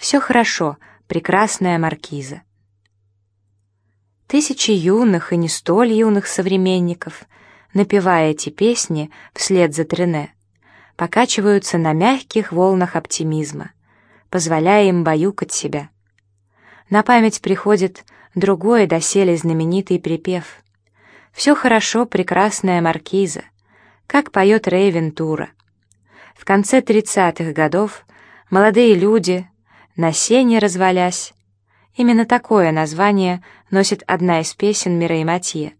Все хорошо, прекрасная маркиза. Тысячи юных и не столь юных современников, напевая эти песни вслед за Трене, покачиваются на мягких волнах оптимизма, позволяя им баюкать себя. На память приходит другой доселе знаменитый припев. «Все хорошо, прекрасная маркиза», как поет Рэй Вентура. В конце тридцатых годов молодые люди, на сене развалясь, именно такое название носит одна из песен Мирей Матье,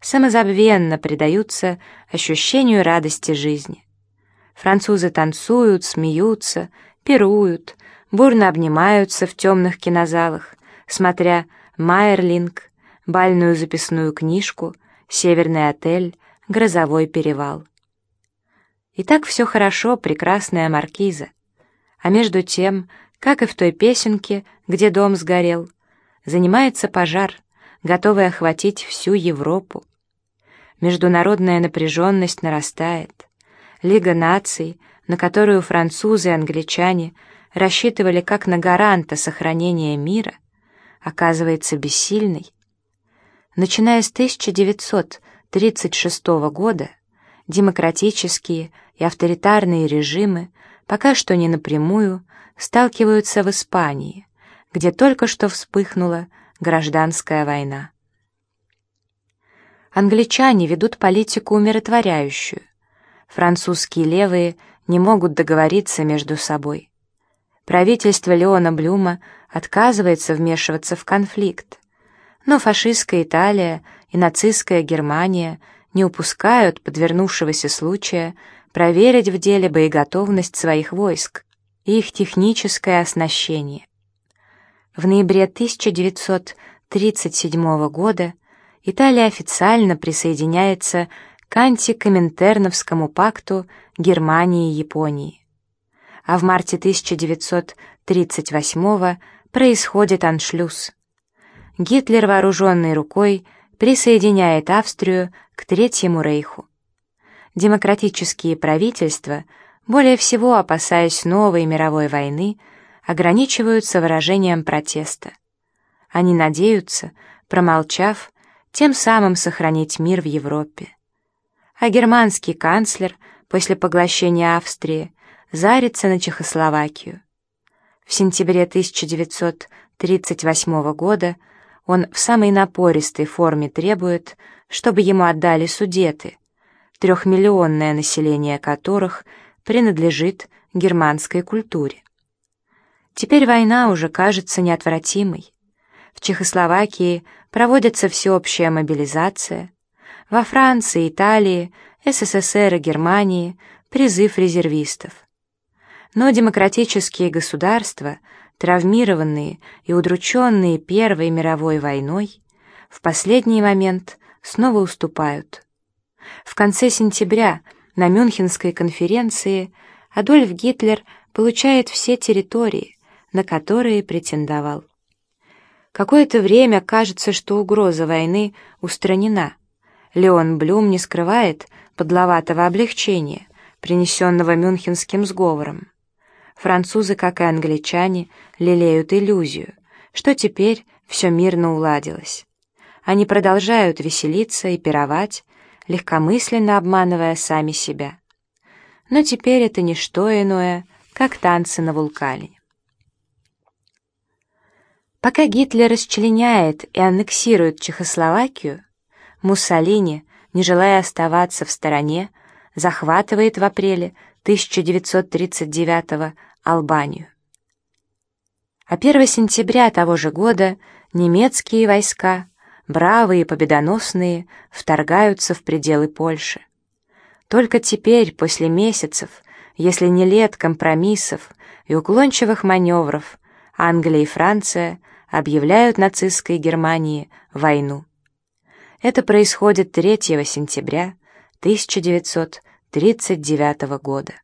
самозабвенно предаются ощущению радости жизни. Французы танцуют, смеются, пируют, бурно обнимаются в темных кинозалах, смотря «Майерлинг», бальную записную книжку, «Северный отель», «Грозовой перевал». И так все хорошо, прекрасная маркиза. А между тем, как и в той песенке, где дом сгорел, занимается пожар, готовый охватить всю Европу. Международная напряженность нарастает. Лига наций, на которую французы и англичане рассчитывали как на гаранта сохранения мира, оказывается бессильной. Начиная с 1936 года демократические и авторитарные режимы пока что не напрямую сталкиваются в Испании, где только что вспыхнула гражданская война. Англичане ведут политику умиротворяющую. Французские левые не могут договориться между собой. Правительство Леона Блюма отказывается вмешиваться в конфликт, но фашистская Италия и нацистская Германия не упускают подвернувшегося случая проверить в деле боеготовность своих войск и их техническое оснащение. В ноябре 1937 года Италия официально присоединяется к антикоминтерновскому пакту Германии и Японии. А в марте 1938 происходит аншлюз. Гитлер вооруженной рукой присоединяет Австрию к Третьему Рейху. Демократические правительства, более всего опасаясь новой мировой войны, ограничиваются выражением протеста. Они надеются, промолчав, тем самым сохранить мир в Европе. А германский канцлер после поглощения Австрии зарится на Чехословакию. В сентябре 1938 года он в самой напористой форме требует, чтобы ему отдали Судеты, трехмиллионное население которых принадлежит германской культуре. Теперь война уже кажется неотвратимой. В Чехословакии проводится всеобщая мобилизация, во Франции, Италии, СССР и Германии призыв резервистов. Но демократические государства, травмированные и удрученные Первой мировой войной, в последний момент снова уступают. В конце сентября на Мюнхенской конференции Адольф Гитлер получает все территории, на которые претендовал. Какое-то время кажется, что угроза войны устранена. Леон Блюм не скрывает подловатого облегчения, принесенного Мюнхенским сговором. Французы, как и англичане, лелеют иллюзию, что теперь все мирно уладилось. Они продолжают веселиться и пировать, легкомысленно обманывая сами себя. Но теперь это не что иное, как танцы на вулкане. Пока Гитлер расчленяет и аннексирует Чехословакию, Муссолини, не желая оставаться в стороне, захватывает в апреле 1939 Албанию. А 1 сентября того же года немецкие войска, бравые и победоносные, вторгаются в пределы Польши. Только теперь, после месяцев, если не лет компромиссов и уклончивых маневров, Англия и Франция объявляют нацистской Германии войну. Это происходит 3 сентября 1939 года.